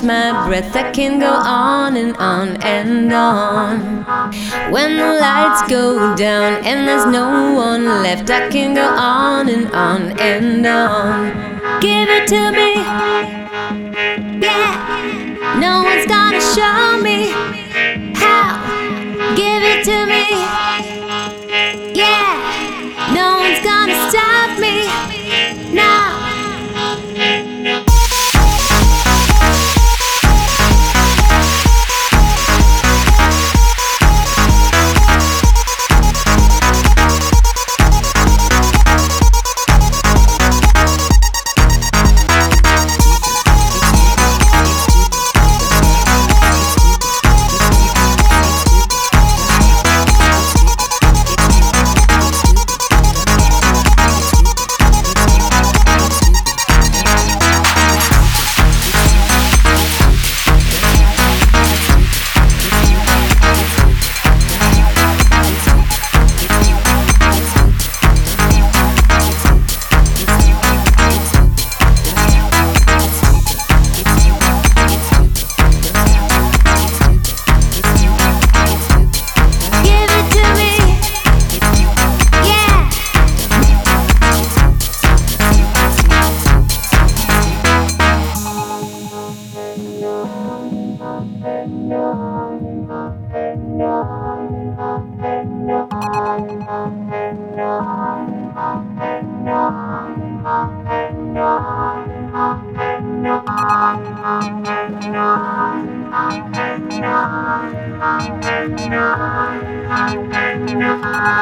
catch my breath, I can go on and on and on. When the lights go down and there's no one left, I can go on and on and on. Give it to me, yeah. No one's gonna show.